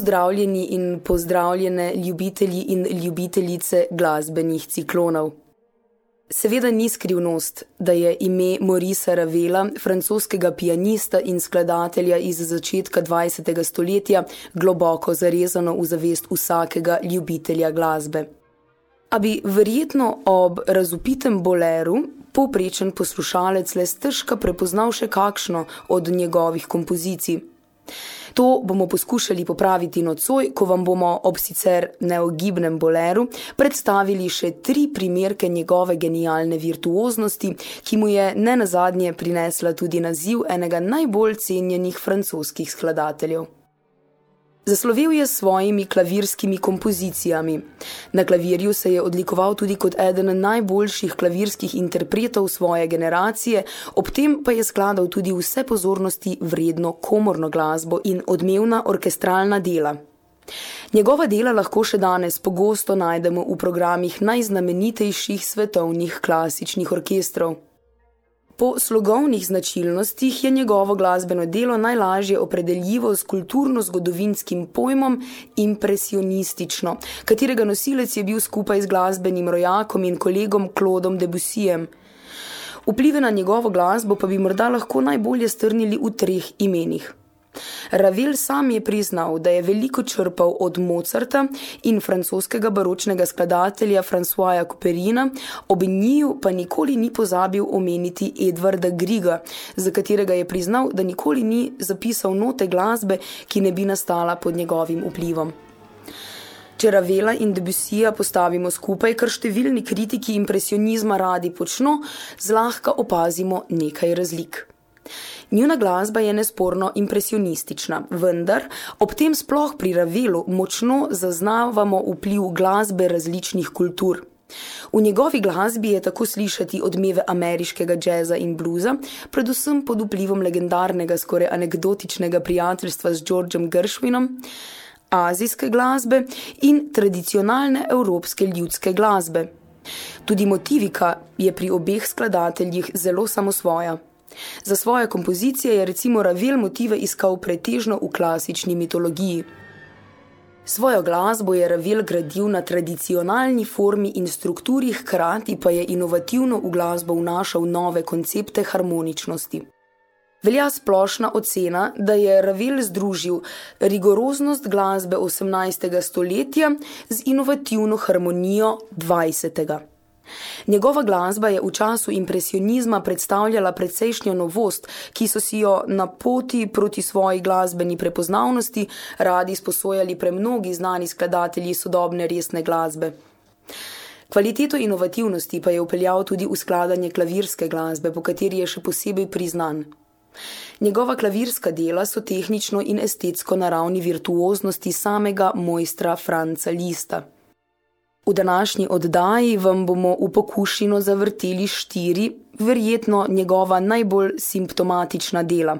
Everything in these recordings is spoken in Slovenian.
Pozdravljeni in pozdravljene ljubitelji in ljubiteljice glasbenih ciklonov. Seveda ni skrivnost, da je ime Morisa Ravela, francoskega pianista in skladatelja iz začetka 20. stoletja, globoko zarezano v zavest vsakega ljubitelja glasbe. A bi verjetno ob razupitem boleru poprečen poslušalec le stržka prepoznal še kakšno od njegovih kompozicij. To bomo poskušali popraviti nocoj, ko vam bomo ob sicer neogibnem boleru predstavili še tri primerke njegove genialne virtuoznosti, ki mu je ne nazadnje prinesla tudi naziv enega najbolj cenjenih francoskih skladateljev. Zaslovel je s svojimi klavirskimi kompozicijami. Na klavirju se je odlikoval tudi kot eden najboljših klavirskih interpretov svoje generacije, ob tem pa je skladal tudi vse pozornosti vredno komorno glasbo in odmevna orkestralna dela. Njegova dela lahko še danes pogosto najdemo v programih najznamenitejših svetovnih klasičnih orkestrov. Po slogovnih značilnostih je njegovo glasbeno delo najlažje opredeljivo s kulturno-zgodovinskim pojmom impresionistično, katerega nosilec je bil skupaj z glasbenim rojakom in kolegom Claudom Debussyjem. Vplive na njegovo glasbo pa bi morda lahko najbolje strnili v treh imenih. Ravel sam je priznal, da je veliko črpal od Mozarta in francoskega baročnega skladatelja Françoisa Couperina, ob njiju pa nikoli ni pozabil omeniti Edvarda Griga, za katerega je priznal, da nikoli ni zapisal note glasbe, ki ne bi nastala pod njegovim vplivom. Če Ravela in Debussyja postavimo skupaj, kar številni kritiki impresionizma radi počno, zlahka opazimo nekaj razlik. Njuna glasba je nesporno impresionistična, vendar ob tem sploh pri Ravelu močno zaznavamo vpliv glasbe različnih kultur. V njegovi glasbi je tako slišati odmeve ameriškega džeza in bluza, predvsem pod vplivom legendarnega skoraj anekdotičnega prijateljstva z Georgeom Gershwinom, azijske glasbe in tradicionalne evropske ljudske glasbe. Tudi motivika je pri obeh skladateljih zelo samosvoja. Za svoje kompozicije je recimo Ravel motive iskal pretežno v klasični mitologiji. Svojo glasbo je Ravel gradil na tradicionalni formi in strukturi, hkrati pa je inovativno v glasbo vnašal nove koncepte harmoničnosti. Velja splošna ocena, da je Ravel združil rigoroznost glasbe 18. stoletja z inovativno harmonijo 20. Njegova glasba je v času impresionizma predstavljala precejšnjo novost, ki so si jo na poti proti svoji glasbeni prepoznavnosti radi sposojali premnogi znani skladatelji sodobne resne glasbe. Kvaliteto inovativnosti pa je upeljal tudi v skladanje klavirske glasbe, po kateri je še posebej priznan. Njegova klavirska dela so tehnično in estetsko naravni virtuoznosti samega mojstra Franca Lista. V današnji oddaji vam bomo v pokušino zavrteli štiri, verjetno njegova najbolj simptomatična dela.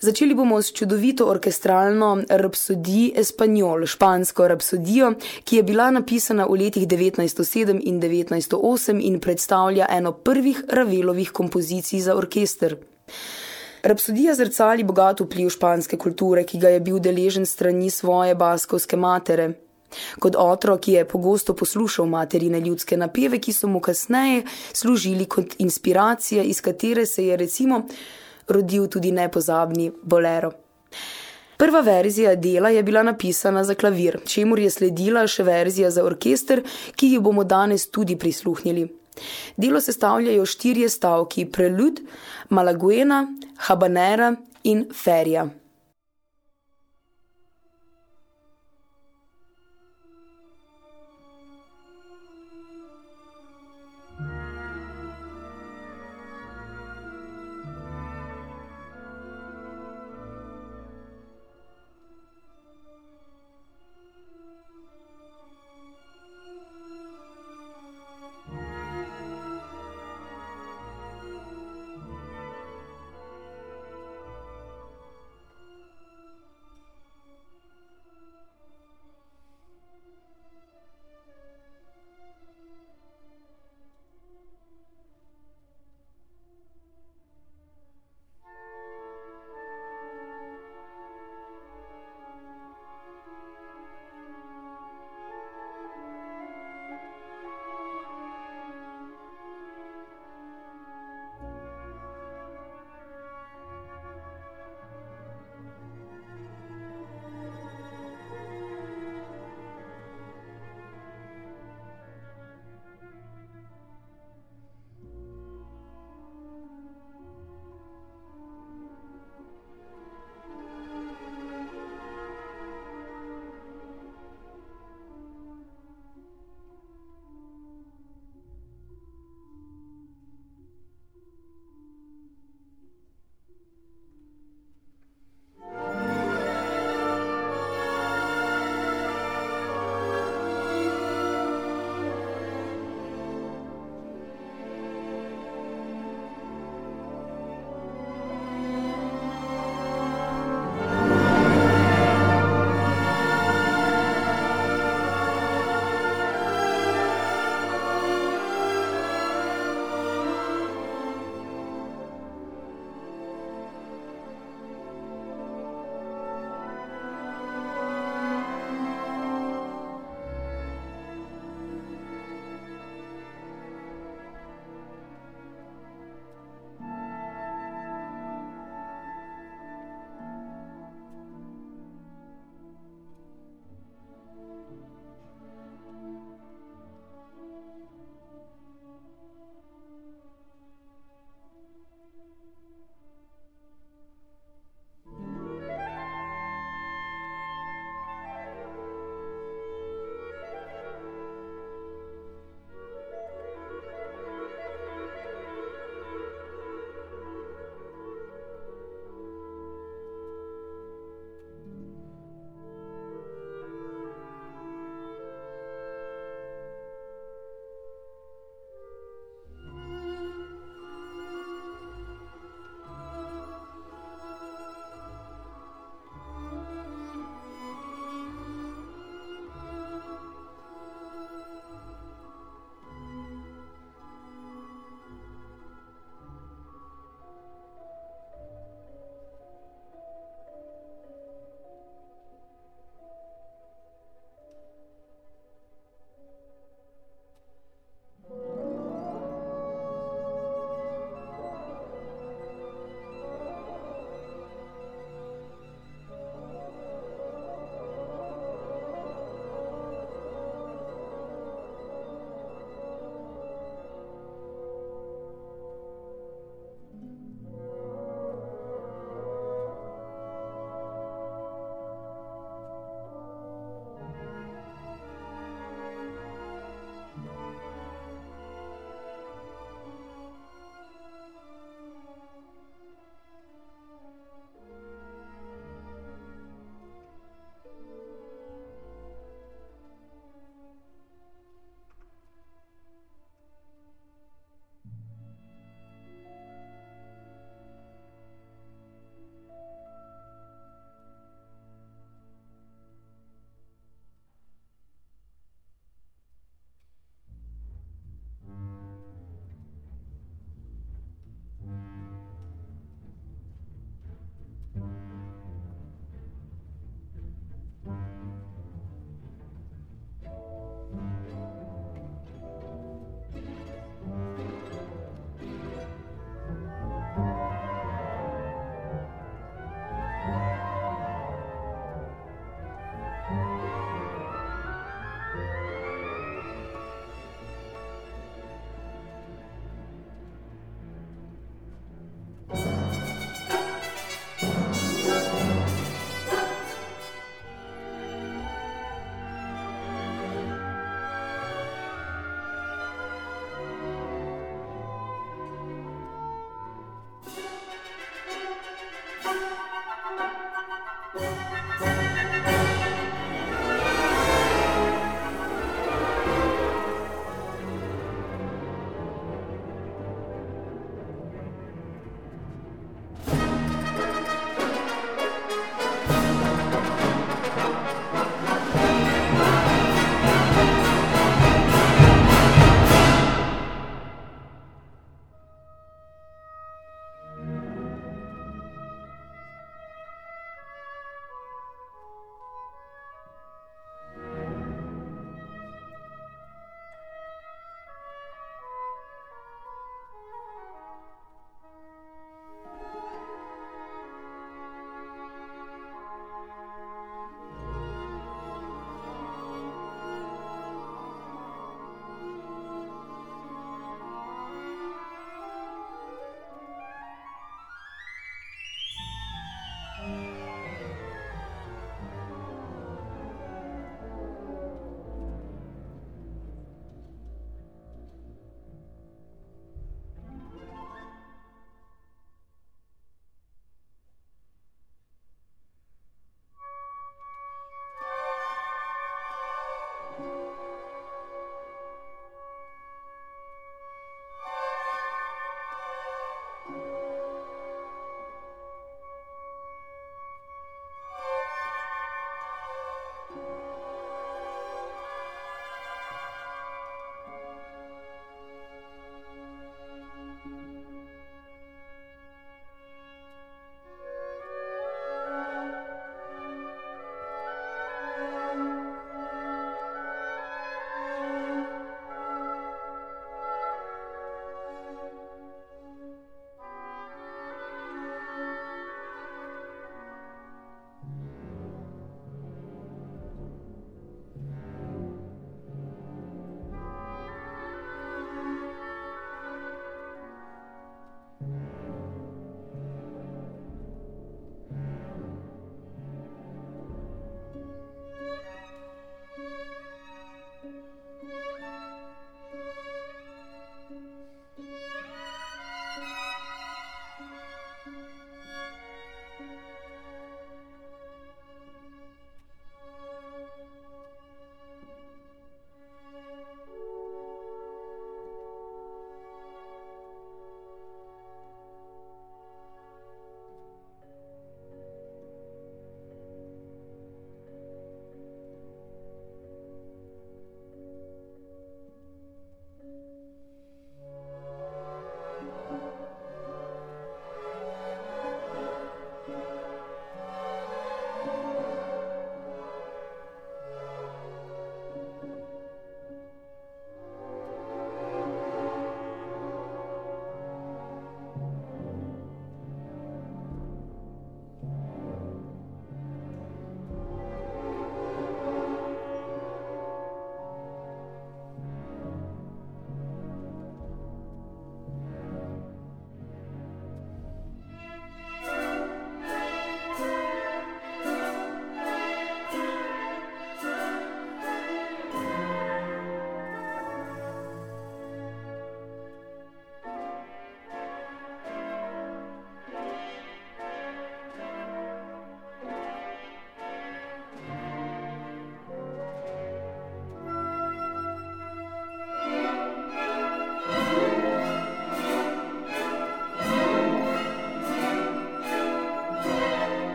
Začeli bomo s čudovito orkestralno Rhapsodie Espanol, špansko Rhapsodijo, ki je bila napisana v letih 1907 in 1908 in predstavlja eno prvih Ravelovih kompozicij za orkester. Rhapsodija zrcali bogat vpliv španske kulture, ki ga je bil deležen strani svoje baskovske matere – Kot otrok, je pogosto poslušal materine ljudske napeve, ki so mu kasneje služili kot inspiracija, iz katere se je recimo rodil tudi nepozabni bolero. Prva verzija dela je bila napisana za klavir, čemur je sledila še verzija za orkester, ki jo bomo danes tudi prisluhnili. Delo sestavljajo štirje stavki: Prelud, Malaguena, Habanera in Feria.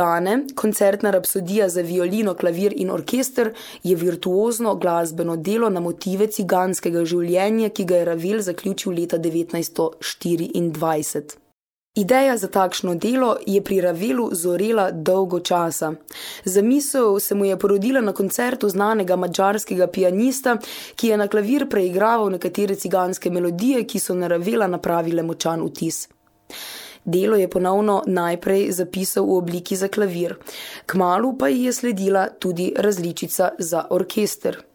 Cigane, koncertna rapsodija za violino, klavir in orkester, je virtuozno glasbeno delo na motive ciganskega življenja, ki ga je Ravel zaključil leta 1924. Ideja za takšno delo je pri Ravelu zorela dolgo časa. Zamisel se mu je porodila na koncertu znanega mađarskega pianista, ki je na klavir preigraval nekatere ciganske melodije, ki so na Ravela napravile močan vtis. Delo je ponovno najprej zapisal v obliki za klavir, kmalu pa ji je sledila tudi različica za orkester.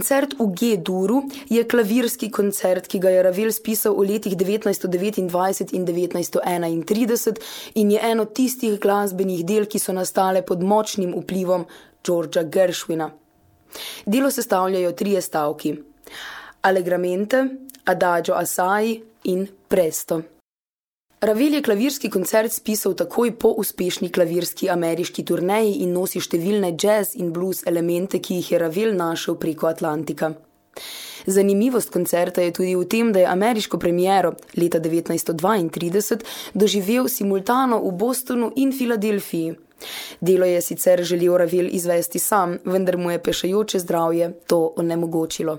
Koncert v G-duru je klavirski koncert, ki ga je Ravel spisal v letih 1929 in 1931 in je eno tistih glasbenih del, ki so nastale pod močnim vplivom Georgea Gershwina. Delo sestavljajo trije stavki: Allegramente, Adagio Assai in Presto. Ravel je klavirski koncert spisal takoj po uspešni klavirski ameriški turneji in nosi številne jazz in blues elemente, ki jih je Ravel našel preko Atlantika. Zanimivost koncerta je tudi v tem, da je ameriško premiero leta 1932 doživel simultano v Bostonu in Filadelfiji. Delo je sicer želel Ravel izvesti sam, vendar mu je pešajoče zdravje to onemogočilo.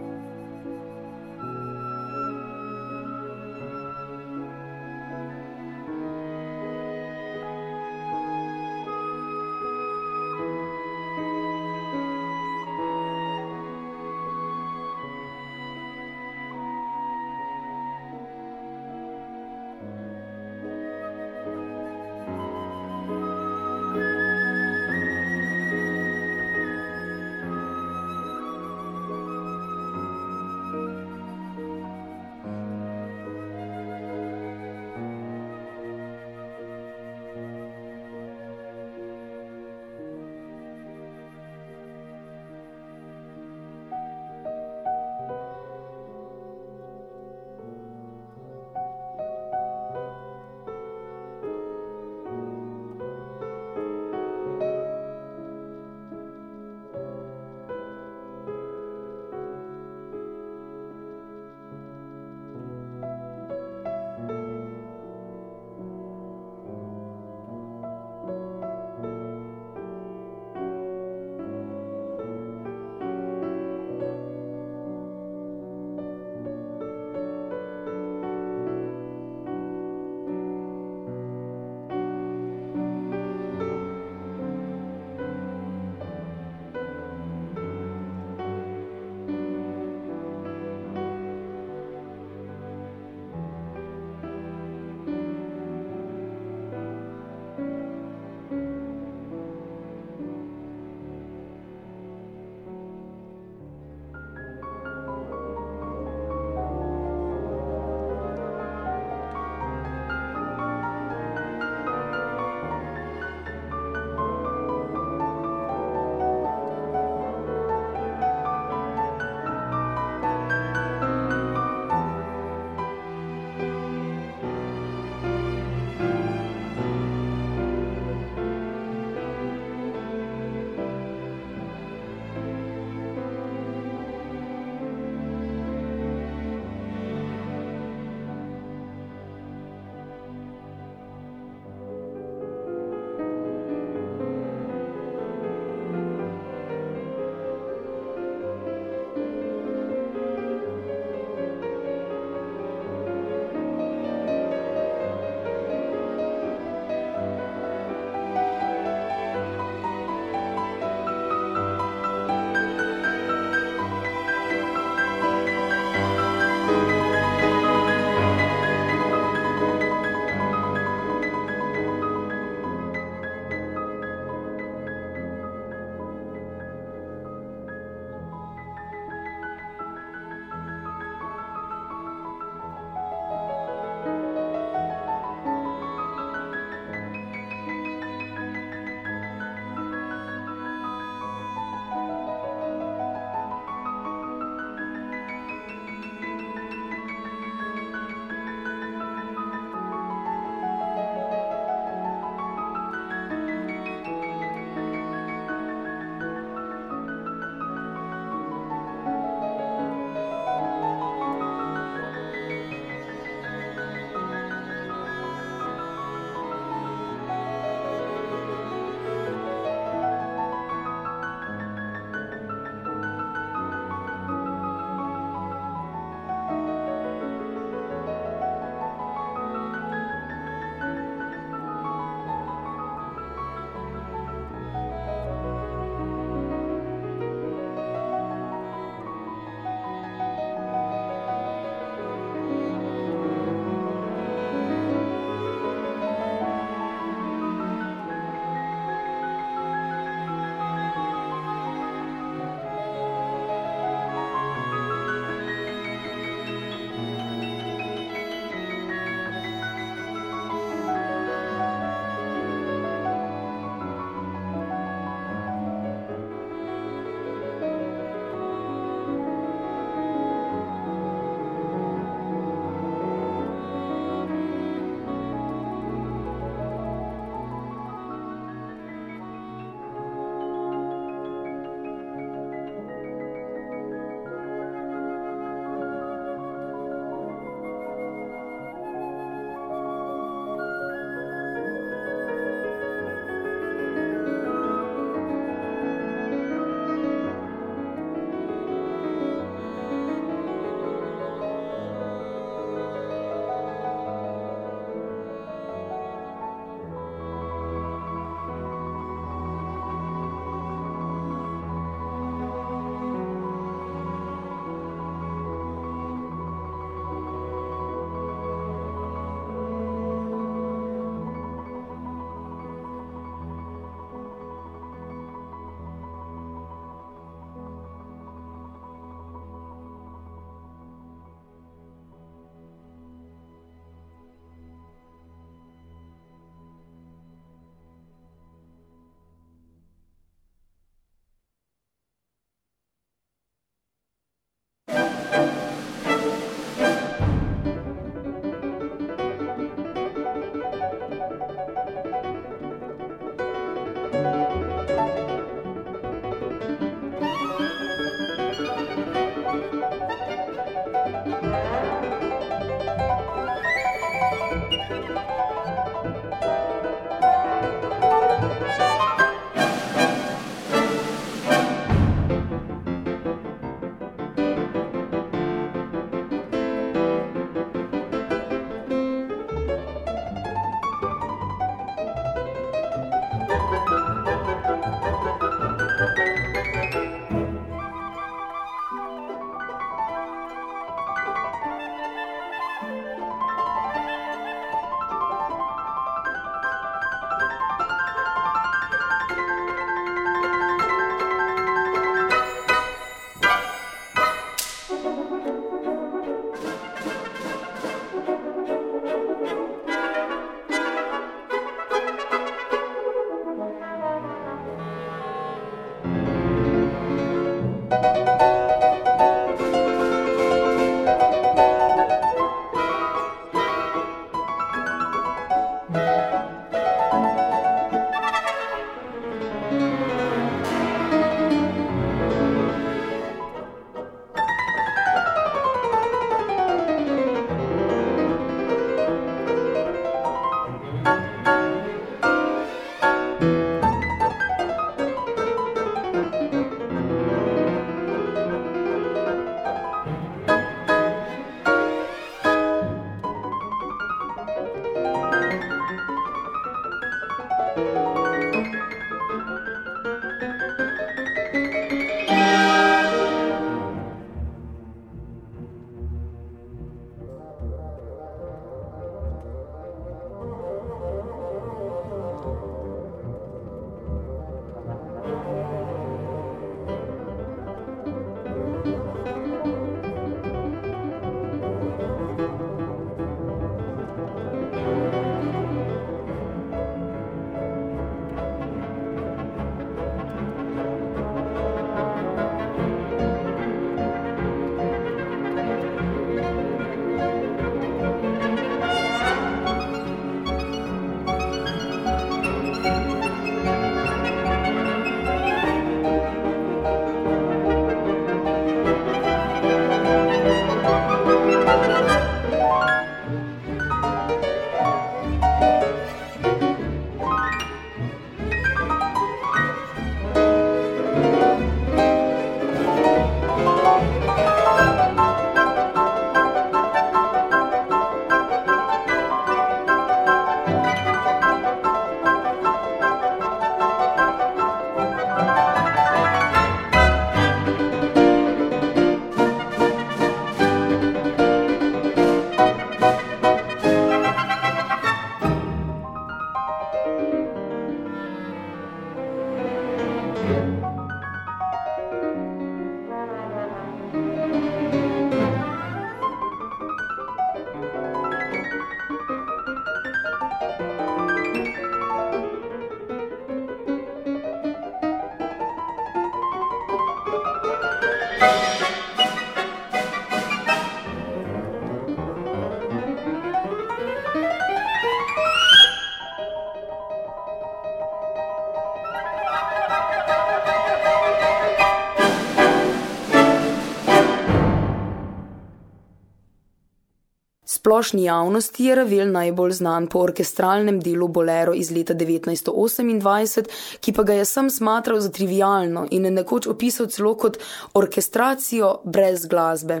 Splošni javnosti je Ravel najbolj znan po orkestralnem delu Bolero iz leta 1928, ki pa ga je sam smatral za trivialno in je nekoč opisal celo kot orkestracijo brez glasbe.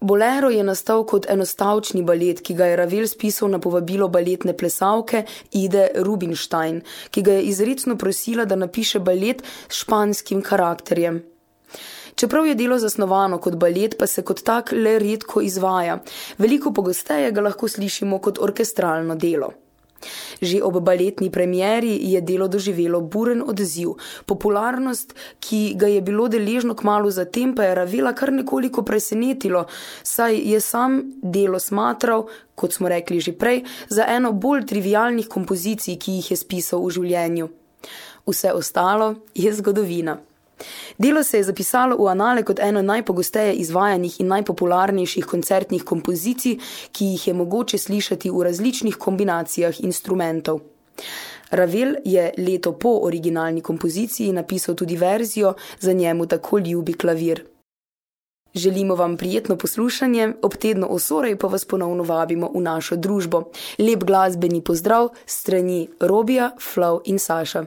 Bolero je nastal kot enostavčni balet, ki ga je Ravel spisal na povabilo baletne plesavke Ide Rubinstein, ki ga je izredno prosila, da napiše balet s španskim karakterjem. Čeprav je delo zasnovano kot balet, pa se kot tak le redko izvaja. Veliko pogosteje ga lahko slišimo kot orkestralno delo. Že ob baletni premjeri je delo doživelo buren odziv. Popularnost, ki ga je bilo deležno kmalo zatem, pa je Ravela kar nekoliko presenetilo, saj je sam delo smatral, kot smo rekli že prej, za eno bolj trivialnih kompozicij, ki jih je spisal v življenju. Vse ostalo je zgodovina. Delo se je zapisalo v anale kot eno najpogosteje izvajanih in najpopularnejših koncertnih kompozicij, ki jih je mogoče slišati v različnih kombinacijah instrumentov. Ravel je leto po originalni kompoziciji napisal tudi verzijo za njemu tako ljubi klavir. Želimo vam prijetno poslušanje, ob tedno osorej pa vas ponovno vabimo v našo družbo. Lep glasbeni pozdrav strani Robija, Flow in Saša.